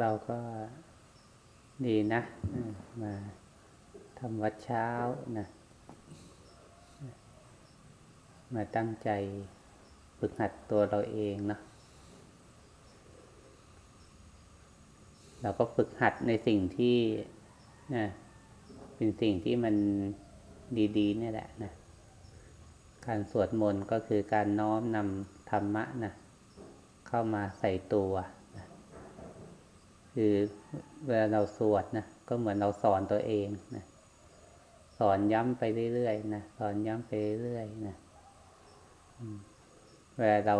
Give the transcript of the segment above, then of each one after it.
เราก็ดีนะ มาทำวัดเช้านะมาตั้งใจฝึกหัดตัวเราเองเนาะเราก็ฝึกหัดในสิ่งที่นะเป็นสิ่งที่มันดีๆนี่แหละนะ การสวดมนต์ก็คือการน้อมนำธรรมะนะเข้ามาใส่ตัว คือเวลาเราสวดนะก็เหมือนเราสอนตัวเองนะสอนย้ำไปเรื่อยๆนะสอนย้ำไปเรื่อยๆนะเวลาเรา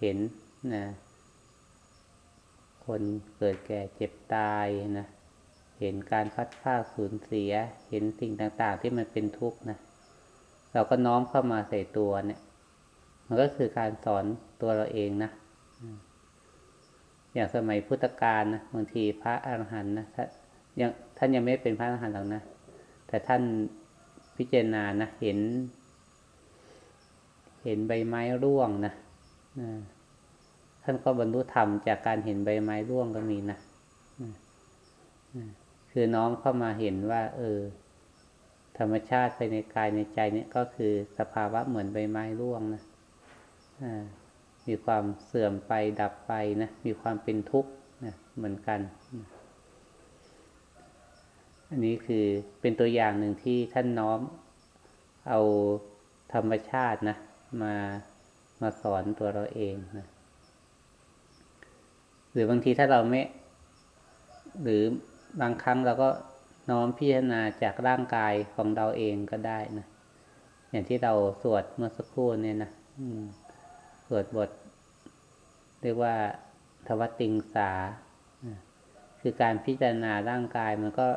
เห็นนะคนเกิดแก่เจ็บตายนะเห็นการพัดพาสูญเสีย เห็นสิ่งต่างๆที่มันเป็นทุกข์นะเราก็น้อมเข้ามาใส่ตัวเนี่ย มันก็คือการสอนตัวเราเองนะ อย่างสมัยพุทธกาลนะบางทีพระอรหันต์นะท่านยังท่านยังไม่เป็นพระอรหันต์หรอกนะ แต่ท่านพิจารณานะเห็น เห็นใบไม้ร่วงนะท่านก็บรรลุธรรมจากการเห็นใบไม้ร่วงก็มีนะคือน้อมเข้ามาเห็นว่า เออ ธรรมชาติภายในกายในใจเนี่ยก็คือสภาวะเหมือนใบไม้ร่วงนะ มีความเสื่อมไปดับไปนะ มีความเป็นทุกข์นะเหมือนกันอันนี้คือเป็นตัวอย่างหนึ่งที่ท่านน้อมเอาธรรมชาตินะ มามาสอนตัวเราเองนะหรือบางทีถ้าเราไม่ หรือบางครั้งเราก็น้อมพิจารณาจากร่างกายของเราเองก็ได้นะอย่างที่เราสวดเมื่อสักครู่เนี่ยนะส วดบท เรียกว่าทวติงสา คือการพิจารณาร่างกายมันก็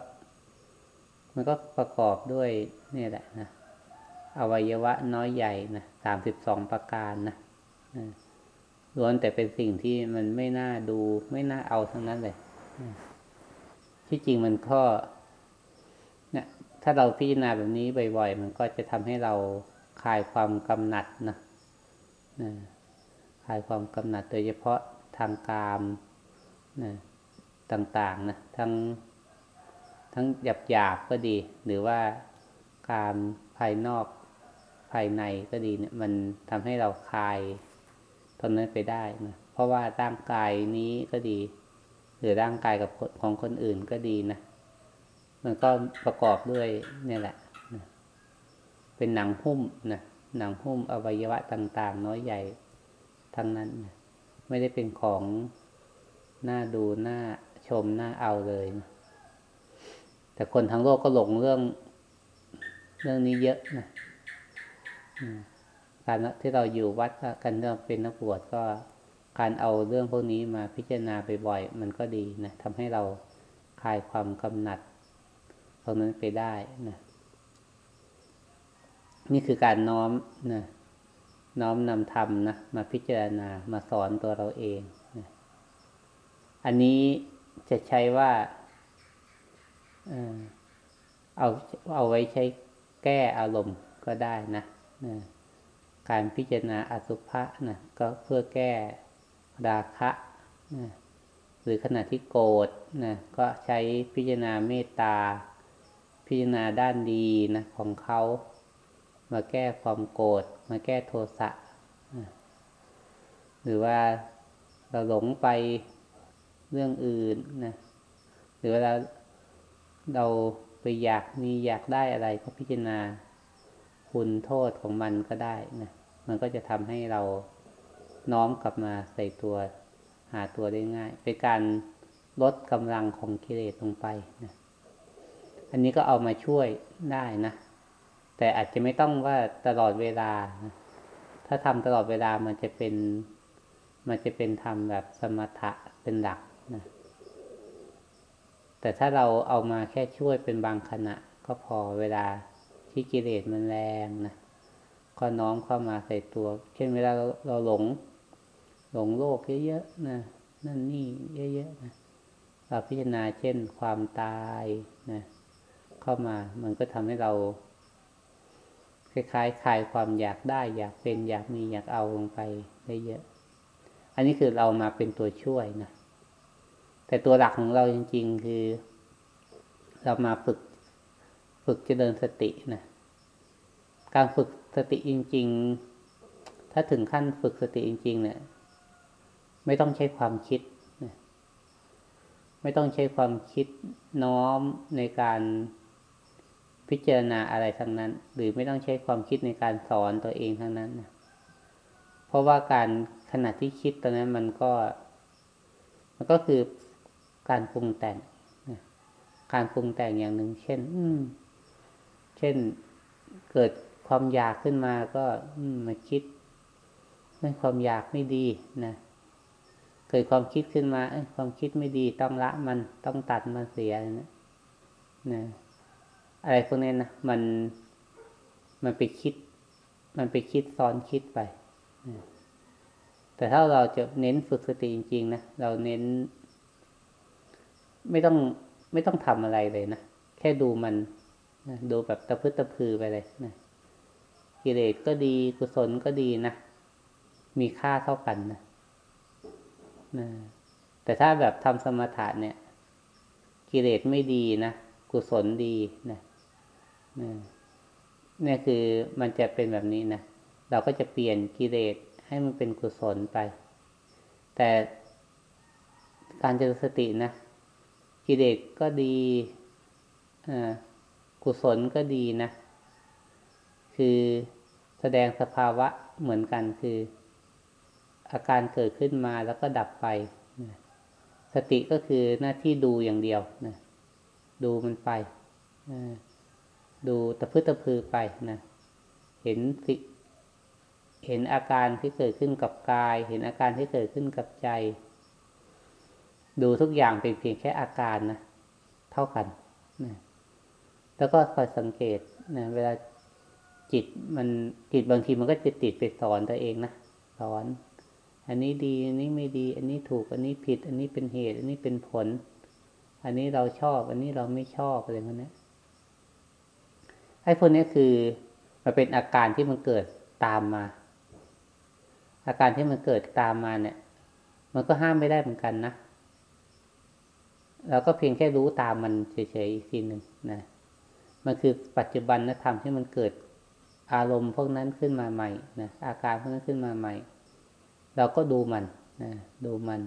มันก็ประกอบด้วยนี่แหละนะอวัยวะน้อยใหญ่นะสามสิบสองประการนะล้วนแต่เป็นสิ่งที่มันไม่น่าดู ไม่น่าเอาทั้งนั้นเลยที่จริงมันก็เนี่ยถ้าเราพิจารณาแบบนี้บ่อยๆ มันก็จะทำให้เราคลายความกำหนัดนะนะ คลายความกำหนัดโดยเฉพาะทางกามนะต่างๆนะทั้งทั้งหยาบๆก็ดี หรือว่าการภายนอกภายในก็ดีเนี่ยมันทำให้เราคลายตอนนั้นไปได้นะเพราะว่าร่างกายนี้ก็ดี หรือร่างกายกับของคนอื่นก็ดีนะมันก็ประกอบด้วยเนี่ยแหละนะเป็นหนังหุ้มนะหนังหุ้มอวัยวะต่าง ๆ น้อยใหญ่ ทั้งนั้น ไม่ได้เป็นของน่าดูน่าชมน่าเอาเลยนะแต่คนทั้งโลกก็หลงเรื่อง เรื่องนี้เยอะนะการที่เราอยู่วัดกันเรื่องเป็นนักบวชก็การเอาเรื่องพวกนี้มาพิจารณาบ่อยๆมันก็ดีนะทำให้เราคลายความกำหนัดตรงนั้นไปได้นะนี่คือการน้อมนะ น้อมนำธรรมนะมาพิจารณามาสอนตัวเราเองนะอันนี้จะใช้ว่าเอาเอาไว้ใช้แก้อารมณ์ก็ได้นะนะการพิจารณาอสุภะนะก็เพื่อแก้ราคะนะหรือขณะที่โกรธนะก็ใช้พิจารณาเมตตา พิจารณาด้านดีนะของเขา มาแก้ความโกรธมาแก้โทสะหรือว่าเราหลงไปเรื่องอื่นนะหรือเวลาเราไปอยากมีอยากได้อะไรก็พิจารณาคุณโทษของมันก็ได้นะมันก็จะทำให้เราน้อมกลับมาใส่ตัวหาตัวได้ง่าย เป็นการลดกำลังของกิเลสลงไปนะอันนี้ก็เอามาช่วยได้นะ แต่อาจจะไม่ต้องว่าตลอดเวลา ถ้าทำตลอดเวลามันจะเป็น มันจะเป็นทำแบบสมถะเป็นหลักนะแต่ถ้าเราเอามาแค่ช่วยเป็นบางขณะ ก็พอเวลาที่กิเลสมันแรงนะก็น้อมเข้ามาใส่ตัว เช่นเวลาเราเราหลง หลงโลกเยอะๆนะนั่นนี่เยอะๆนะเราพิจารณาเช่นความตายนะเข้ามามันก็ทำให้เรา คล้ายๆคลายความอยากได้ อยากเป็นอยากมีอยากเอาลงไปได้เยอะ อันนี้คือเรามาเป็นตัวช่วยนะแต่ตัวหลักของเราจริง ๆ คือ เรามาฝึกฝึกเจริญสตินะการฝึกสติจริง ๆ ถ้าถึงขั้นฝึกสติจริง ๆ เนี่ย ไม่ต้องใช้ความคิดนะไม่ต้องใช้ความคิดน้อมในการ พิจารณาอะไรทั้งนั้น หรือไม่ต้องใช้ความคิดในการสอนตัวเองทั้งนั้นนะเพราะว่าการขณะที่คิดตอนนั้นมันก็ มันก็คือการปรุงแต่งนะการปรุงแต่งอย่างหนึ่ง เช่น อืเช่นเกิดความอยากขึ้นมาก็อืมมาคิดเรื่องความอยากไม่ดีนะเกิดความคิดขึ้นมาความคิดไม่ดีต้องละมันต้องตัดมันเสียนะนะ อะไรพวกนี้นะมันมันไปคิด มันไปคิดซ้อนคิดไป แต่ถ้าเราจะเน้นฝึกสติจริง ๆ นะ เราเน้น ไม่ต้องไม่ต้องทำอะไรเลยนะ แค่ดูมันนะดูแบบตะพื้ตะพือไปเลยนะกิเลสก็ดีกุศลก็ดีนะ มีค่าเท่ากันนะนะแต่ถ้าแบบทำสมถะเนี่ย กิเลสไม่ดีนะ กุศลดีนะ นี่คือมันจะเป็นแบบนี้นะ เราก็จะเปลี่ยนกิเลสให้มันเป็นกุศลไป แต่การเจริญสตินะ กิเลสก็ดีกุศลก็ดีนะ คือแสดงสภาวะเหมือนกันคือ อาการเกิดขึ้นมาแล้วก็ดับไป สติก็คือหน้าที่ดูอย่างเดียวนะ ดูมันไปนะ ดูตะพื้ตะพือไปนะเห็นสิเห็นอาการที่เกิดขึ้นกับกาย เห็นอาการที่เกิดขึ้นกับใจ ดูทุกอย่างเป็นเพียงแค่อาการนะเท่ากันนะแล้วก็คอยสังเกตนะเวลาจิตมันจิตบางทีมันก็จะติดไปสอนตัวเองนะสอน อันนี้ดีอันนี้ไม่ดี อันนี้ถูก อันนี้ผิด อันนี้เป็นเหตุ อันนี้เป็นผล อันนี้เราชอบ อันนี้เราไม่ชอบอะไรพวกนี้ ไอ้พวกนี้คือมันเป็นอาการที่มันเกิดตามมา อาการที่มันเกิดตามมาเนี่ย มันก็ห้ามไม่ได้เหมือนกันนะเราก็เพียงแค่รู้ตามมันเฉยๆอีกทีหนึ่งนะมันคือปัจจุบันนธรรมที่มันเกิดอารมณ์พวกนั้นขึ้นมาใหม่นะอาการพวกนั้นขึ้นมาใหม่ เราก็ดูมันนะดูมัน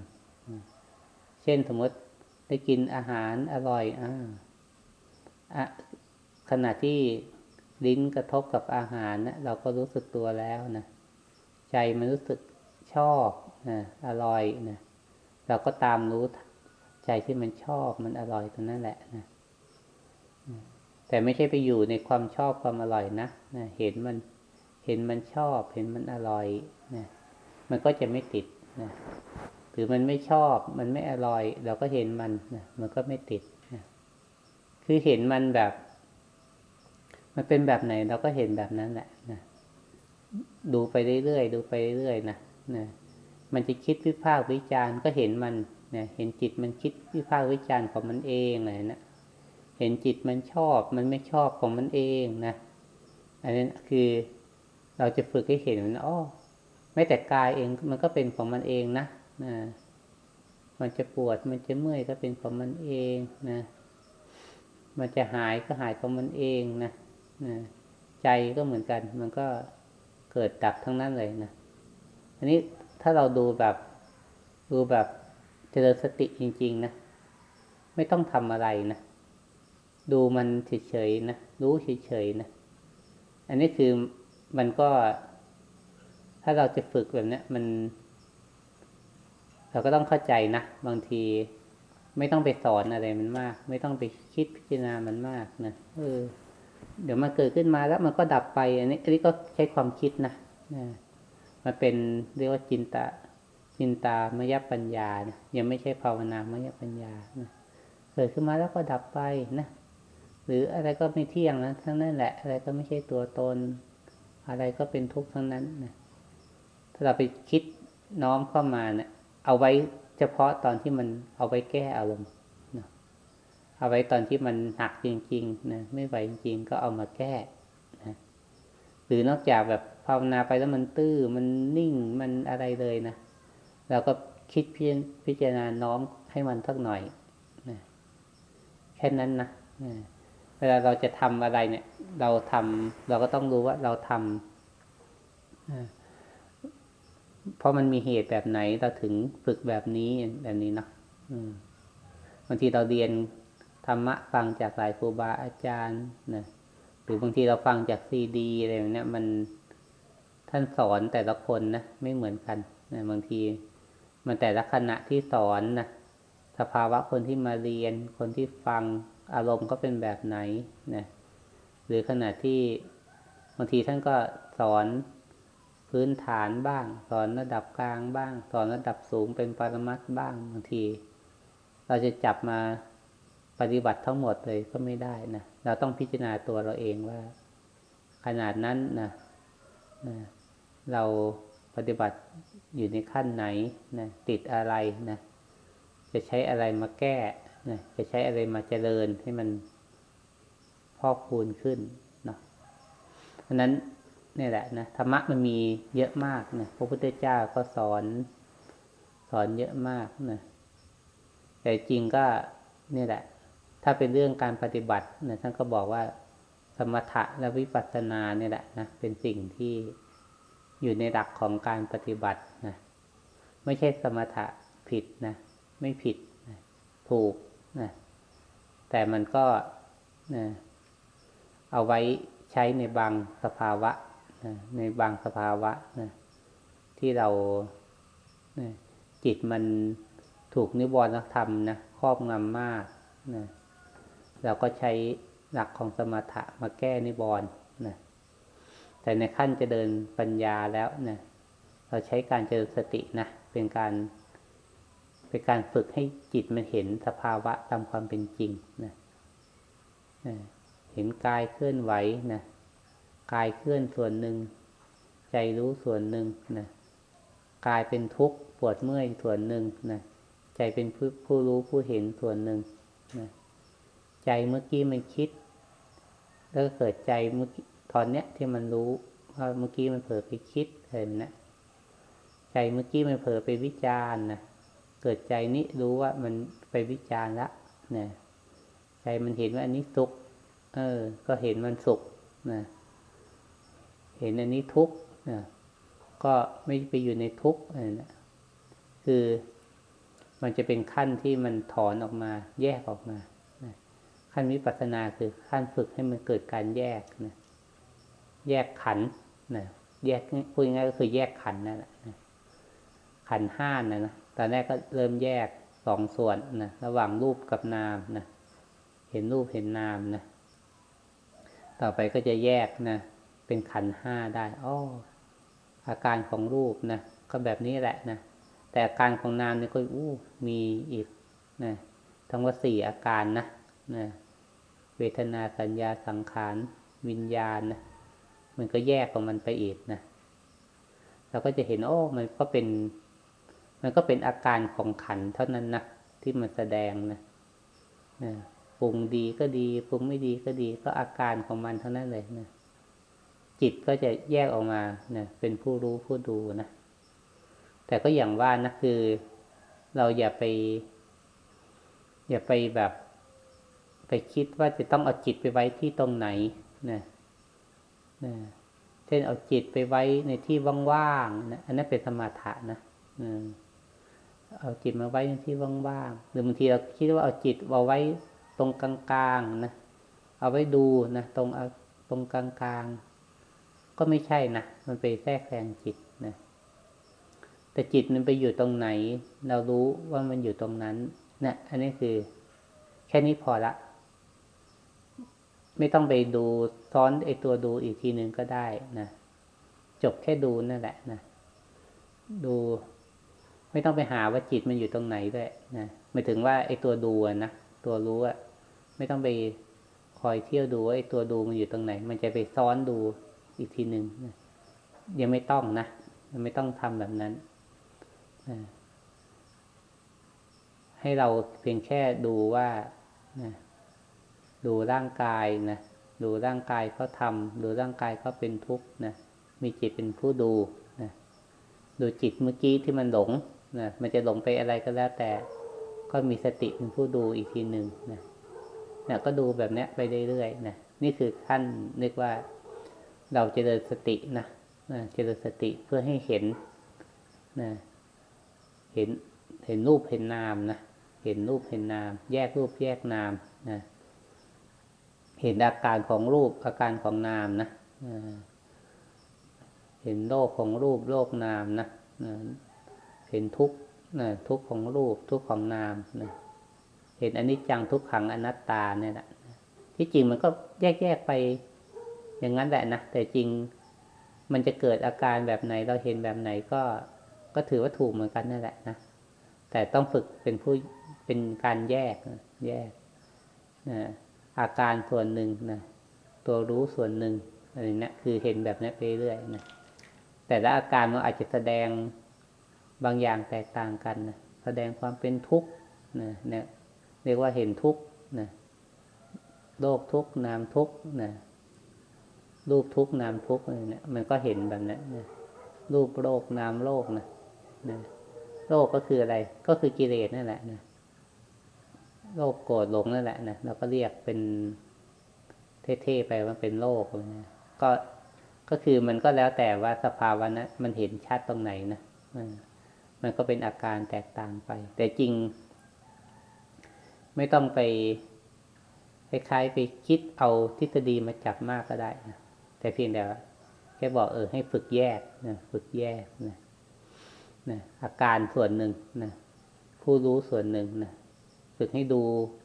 นะเช่นสมมติได้กินอาหารอร่อยอ่า ขณะที่ลิ้นกระทบกับอาหารนะเราก็รู้สึกตัวแล้วนะใจมันรู้สึกชอบนะอร่อยนะเราก็ตามรู้ใจที่มันชอบมันอร่อยตรงนั้นแหละนะแต่ไม่ใช่ไปอยู่ในความชอบความอร่อยนะนะเห็นมันเห็นมันชอบเห็นมันอร่อยนะมันก็จะไม่ติดนะหรือมันไม่ชอบมันไม่อร่อย เราก็เห็นมันนะมันก็ไม่ติดนะคือเห็นมันแบบ มันเป็นแบบไหนเราก็เห็นแบบนั้นแหละนะดูไปเรื่อยๆดูไปเรื่อยๆนะนะมันจะคิดวิพากษ์วิจารณ์ก็เห็นมันนะเห็นจิตมันคิดวิพากษ์วิจารณ์ของมันเองเลยนะเห็นจิตมันชอบมันไม่ชอบของมันเองนะอันนี้คือเราจะฝึกให้เห็นมันอ๋อไม่แต่กายเองมันก็เป็นของมันเองนะนะมันจะปวดมันจะเมื่อยก็เป็นของมันเองนะ มันจะหายก็หายของมันเองนะ ใจก็เหมือนกัน มันก็เกิดดับทั้งนั้นเลยนะอันนี้ถ้าเราดูแบบดูแบบเจริญสติจริง ๆ นะ ไม่ต้องทำอะไรนะ ดูมันเฉยๆนะ รู้เฉยๆนะ อันนี้คือมันก็ ถ้าเราจะฝึกแบบนี้มัน เราก็ต้องเข้าใจนะ บางทีไม่ต้องไปสอนอะไรมันมาก ไม่ต้องไปคิดพิจารณามันมากนะเออ เดี๋ยวมันเกิดขึ้นมาแล้วมันก็ดับไป อันนี้อันนี้ก็ใช้ความคิดนะนะมันเป็นเรียกว่าจินตาจินตามยปัญญานะยังไม่ใช่ภาวนามยปัญญานะเกิดขึ้นมาแล้วก็ดับไปนะหรืออะไรก็ไม่เที่ยงนะทั้งนั้นแหละ อะไรก็ไม่ใช่ตัวตน อะไรก็เป็นทุกข์ทั้งนั้นนะถ้าเราไปคิดน้อมเข้ามาเนะี่ยเอาไว้เฉพาะตอนที่มันเอาไว้แก้อารมณ์ เอาไว้ตอนที่มันหนักจริงๆนะไม่ไหวจริงๆก็เอามาแก้นะหรือนอกจากแบบภาวนาไปแล้วมันตื้อมันนิ่งมันอะไรเลยนะเราก็คิดพิจารณาน้อมให้มันสักหน่อยนะแค่นั้นนะนะเวลาเราจะทำอะไรเนี่ย เราทำเราก็ต้องรู้ว่าเราทำนะเพราะมันมีเหตุแบบไหนเราถึงฝึกแบบนี้แบบนี้เนาะบางทีเราเรียน ธรรมะฟังจากหลายครูบาอาจารย์นะหรือบางทีเราฟังจากซีดีอะไรแบบเนี้ยมันท่านสอนแต่ละคนนะไม่เหมือนกันนะบางทีมันแต่ละขณะที่สอนนะสภาวะคนที่มาเรียน คนที่ฟังอารมณ์ก็เป็นแบบไหนนะหรือขณะที่บางทีท่านก็สอนพื้นฐานบ้าง สอนระดับกลางบ้าง สอนระดับสูงเป็นปรมัตบ้างบางที เราจะจับมา ปฏิบัติทั้งหมดเลยก็ไม่ได้นะเราต้องพิจารณาตัวเราเองว่า ขนาดนั้นนะนะเราปฏิบัติอยู่ในขั้นไหนนะติดอะไรนะจะใช้อะไรมาแก้นะจะใช้อะไรมาเจริญให้มันพอกพูนขึ้นเนาะเพราะนั้นนี่แหละนะธรรมะมันมีเยอะมากนะพระพุทธเจ้าก็สอนสอนเยอะมากนะแต่จริงก็นี่แหละ ถ้าเป็นเรื่องการปฏิบัตินะท่านก็บอกว่าสมถะและวิปัสสนาเนี่ยแหละนะเป็นสิ่งที่อยู่ในหลักของการปฏิบัตินะไม่ใช่สมถะผิดนะไม่ผิดนะถูกนะแต่มันก็นะเอาไว้ใช้ในบางสภาวะนะในบางสภาวะนะที่เรานะจิตมันถูกนิวรณธรรมนะครอบงำมากนะ เราก็ใช้หลักของสมถะมาแก้นิวรณ์นะแต่ในขั้นจะเดินปัญญาแล้วนะเราใช้การเจริญสตินะเป็นการเป็นการฝึกให้จิตมันเห็นสภาวะตามความเป็นจริงนะนะเห็นกายเคลื่อนไหวนะกายเคลื่อนส่วนหนึ่ง ใจรู้ส่วนหนึ่งนะกายเป็นทุกข์ปวดเมื่อยส่วนหนึ่งนะใจเป็นผู้ผู้รู้ผู้เห็นส่วนหนึ่งนะ ใจเมื่อกี้มันคิด แล้วก็เกิดใจเมื่อตอนเนี้ยที่มันรู้ว่าเมื่อกี้มันเผลอไปคิดเห็นนะใจเมื่อกี้มันเผลอไปวิจารณ์นะเกิดใจนี้รู้ว่ามันไปวิจารณ์ละนะใจมันเห็นว่าอันนี้สุข เออ ก็เห็นมันสุขนะเห็นอันนี้ทุกข์นะก็ไม่ไปอยู่ในทุกข์อะไรนะคือมันจะเป็นขั้นที่มันถอนออกมา แยกออกมา ขั้นวิปัสสนาคือขั้นฝึกให้มันเกิดการแยกนะแยกขันนะแยกพูดง่ายก็คือแยกขันนั่นแหละขันห้านะนะตอนแรกก็เริ่มแยกสองส่วนนะระหว่างรูปกับนามนะเห็นรูปเห็นนามนะต่อไปก็จะแยกนะเป็นขันห้าได้อ้ออาการของรูปนะก็แบบนี้แหละนะแต่อาการของนามเนี่ยก็อู้มีอีกนะทั้งว่าสี่อาการนะ นะเวทนาสัญญาสังขารวิญญาณนะมันก็แยกของมันไปอีกนะเราก็จะเห็นโอ้มันก็เป็น มันก็เป็นอาการของขันเท่านั้นนะที่มันแสดงนะนะปรุงดีก็ดีปรุงไม่ดีก็ดีก็อาการของมันเท่านั้นเลยนะจิตก็จะแยกออกมานะเป็นผู้รู้ผู้ดูนะแต่ก็อย่างว่านะคือ เราอย่าไป อย่าไปแบบ ไปคิดว่าจะต้องเอาจิตไปไว้ที่ตรงไหนนะนะเช่นเอาจิตไปไว้ในที่ว่างๆนะอันนั้นเป็นสมาถะนะเอาจิตมาไว้ในที่ว่างๆหรือบางทีเราคิดว่าเอาจิตเอาไว้ตรงกลางๆนะเอาไว้ดูนะตรงเอาตรงกลางๆก็ไม่ใช่นะมันไปแทรกแซงจิตนะแต่จิตมันไปอยู่ตรงไหน เรารู้ว่ามันอยู่ตรงนั้นนะอันนี้คือ แค่นี้พอละ ไม่ต้องไปดูซ้อนไอตัวดูอีกทีหนึ่งก็ได้นะจบแค่ดูนั่นแหละนะดู ไม่ต้องไปหาว่าจิตมันอยู่ตรงไหนด้วยนะหมายถึงว่าไอตัวดูนะตัวรู้อะไม่ต้องไปคอยเที่ยวดูว่าไอตัวดูมันอยู่ตรงไหน มันจะไปซ้อนดูอีกทีหนึ่งนะยังไม่ต้องนะยังไม่ต้องทำแบบนั้นให้เราเพียงแค่ดูว่านะ ดูร่างกายนะดูร่างกายเขาทำดูร่างกายเขาเป็นทุกข์นะมีจิตเป็นผู้ดูนะดูจิตเมื่อกี้ที่มันหลงนะมันจะหลงไปอะไรก็แล้วแต่ ก็มีสติเป็นผู้ดูอีกทีหนึ่งนะนี่ยก็ดูแบบนี้ไปเรื่อยๆนะนี่คือขั้นเรียกว่าเราจเจริญสตินะนะเจริญสติเพื่อให้เห็นนะเห็นเห็นรูปเห็นนามนะเห็นรูปเห็นนาม แยกรูปแยกนามนะ เห็นอาการของรูปอาการของนามนะเห็นโลกของรูปโลกนามนะเห็นทุกนะทุกของรูปทุกของนามนะเห็นอนิจจังทุกขังอนัตตาเนี่ยแหละที่จริงมันก็แยกๆไปอย่างนั้นแหละนะแต่จริงมันจะเกิดอาการแบบไหนเราเห็นแบบไหนก็ก็ถือว่าถูกเหมือนกันนั่นแหละนะแต่ต้องฝึกเป็นผู้เป็นการแยกแยกนะ อาการส่วนหนึ่งนะตัวรู้ส่วนหนึ่งอะไรเนี้ยคือเห็นแบบนี้ไปเรื่อยนะแต่ละอาการมันอาจจะแสดงบางอย่างแตกต่างกันนะแสดงความเป็นทุกข์นะเนี่ยเรียกว่าเห็นทุกข์นะโลกทุกข์นามทุกข์นะรูปทุกข์นามทุกข์อะไรเนี่ยมันก็เห็นแบบนั้นนะรูปโลกนามโลกนะนะโลกก็คืออะไร ก็คือกิเลสนั่นแหละนะ โลกโกรธหลงนั่นแหละนะเราก็เรียกเป็นเท่ๆไปว่าเป็นโลกนะก็ก็คือมันก็แล้วแต่ว่าสภาวะนะมันเห็นชัดตรงไหนนะมันก็เป็นอาการแตกต่างไป แต่จริง ไม่ต้องไปคล้ายๆไปคิดเอาทฤษฎีมาจับมากก็ได้นะแต่เพียงแต่ว่าแค่บอกเออให้ฝึกแยกนะฝึกแยกนะนะอาการส่วนหนึ่งนะผู้รู้ส่วนหนึ่งนะ ฝึกให้ดู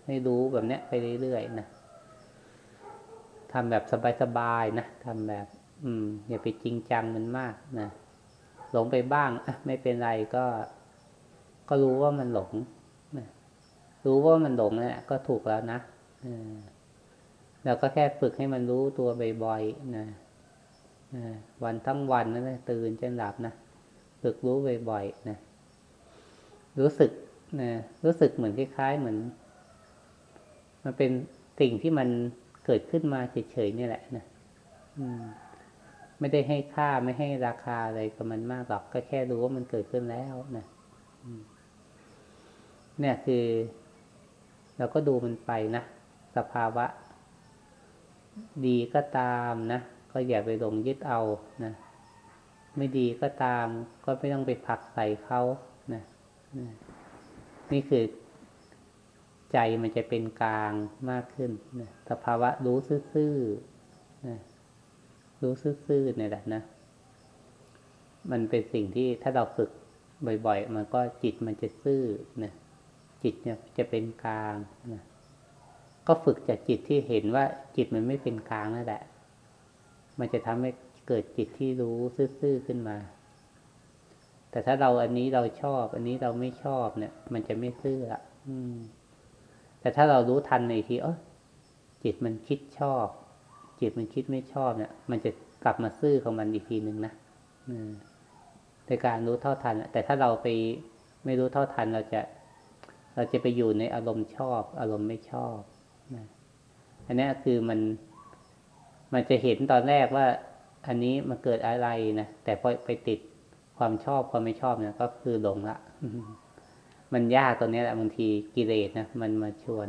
ให้รู้แบบเนี้ยไปเรื่อยๆนะทำแบบสบายๆนะทำแบบ อืม อย่าไปจริงจังมันมากนะหลงไปบ้างอะไม่เป็นไรก็ ก็รู้ว่ามันหลงนะรู้ว่ามันหลงนี่นแหละก็ถูกแล้วนะเออเราก็แค่ฝึกให้มันรู้ตัวบ่อยๆนะวันทั้งวันนะตื่นจนหลับนะฝึกรู้บ่อยๆนะรู้สึก นะรู้สึกเหมือนคล้ายๆเหมือน มันเป็นสิ่งที่มันเกิดขึ้นมาเฉยๆนี่แหละนะไม่ได้ให้ค่าไม่ให้ราคาอะไรกับมันมากหรอกก็แค่รู้ว่ามันเกิดขึ้นแล้วนะเนี่ยคือ เราก็ดูมันไปนะสภาวะ ดีก็ตามนะก็อย่าไปหลงยึดเอานะไม่ดีก็ตาม ก็ไม่ต้องไปผลักใส่เขานะนะ นี่คือใจมันจะเป็นกลางมากขึ้นนะสภาวะรู้ซื่อๆนะรู้ซื่อๆเนี่ยแหละนะ มันเป็นสิ่งที่ถ้าเราฝึกบ่อย ๆ มันก็จิตมันจะซื่อนะจิตเนี่ยจะเป็นกลางนะก็ฝึกจากจิตที่เห็นว่าจิตมันไม่เป็นกลางนั่นแหละ มันจะทำให้เกิดจิตที่รู้ซื่อๆขึ้นมา แต่ถ้าเราอันนี้เราชอบ อันนี้เราไม่ชอบเนี่ย มันจะไม่ซื่อละอืม แต่ถ้าเรารู้ทันในทีเออจิตมันคิดชอบ จิตมันคิดไม่ชอบเนี่ย มันจะกลับมาซื่อของมันอีกทีหนึ่งนะอืมในการรู้เท่าทันแต่ถ้าเราไปไม่รู้เท่าทันเราจะ เราจะไปอยู่ในอารมณ์ชอบ อารมณ์ไม่ชอบนะอันนี้คือมัน มันจะเห็นตอนแรกว่า อันนี้มันเกิดอะไรนะแต่พอไปติด ความชอบความไม่ชอบเนี่ยก็คือหลงละ มันยากตรงนี้แหละบางทีกิเลสนะมันมาชวน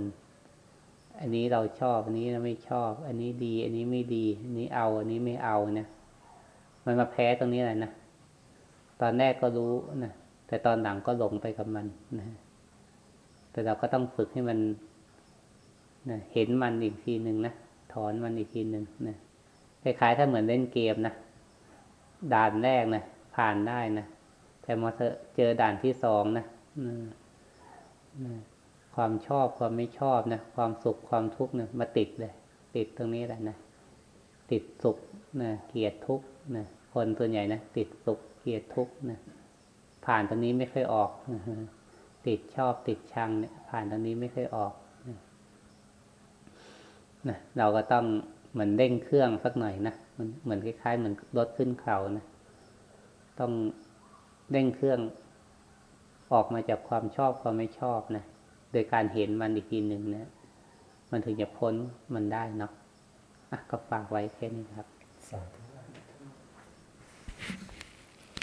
อันนี้เราชอบอันนี้เราไม่ชอบ อันนี้ดี อันนี้ไม่ดี อันนี้เอา อันนี้ไม่เอาเนะมันมาแพ้ตรงนี้แหละนะตอนแรกก็รู้นะแต่ตอนหลังก็หลงไปกับมันนะแต่เราก็ต้องฝึกให้มันนะเห็นมันอีกทีหนึ่งนะถอนมันอีกทีหนึ่งนะคล้ายๆถ้าเหมือนเล่นเกมนะด่านแรกนะ ผ่านได้นะแต่มาเจอด่านที่สองนะความชอบความไม่ชอบนะความสุขความทุกข์เนี่ยมาติดเลย ติดตรงนี้แหละนะติดสุขนะเกลียดทุกข์นะคนส่วนใหญ่นะติดสุขเกลียดทุกข์นะผ่านตรงนี้ไม่ค่อยออกติดชอบติดชังเนี่ย ผ่านตรงนี้ไม่ค่อยออกนะนะเราก็ต้องเหมือนเร่งเครื่องสักหน่อยนะมันเหมือนคล้ายๆเหมือนรถขึ้นเขานะ ต้องเร่งเครื่องออกมาจากความชอบความไม่ชอบนะโดยการเห็นมันอีกทีหนึ่งนะมันถึงจะพ้นมันได้เนาะอะก็ฝากไว้แค่นี้ครับสาธุ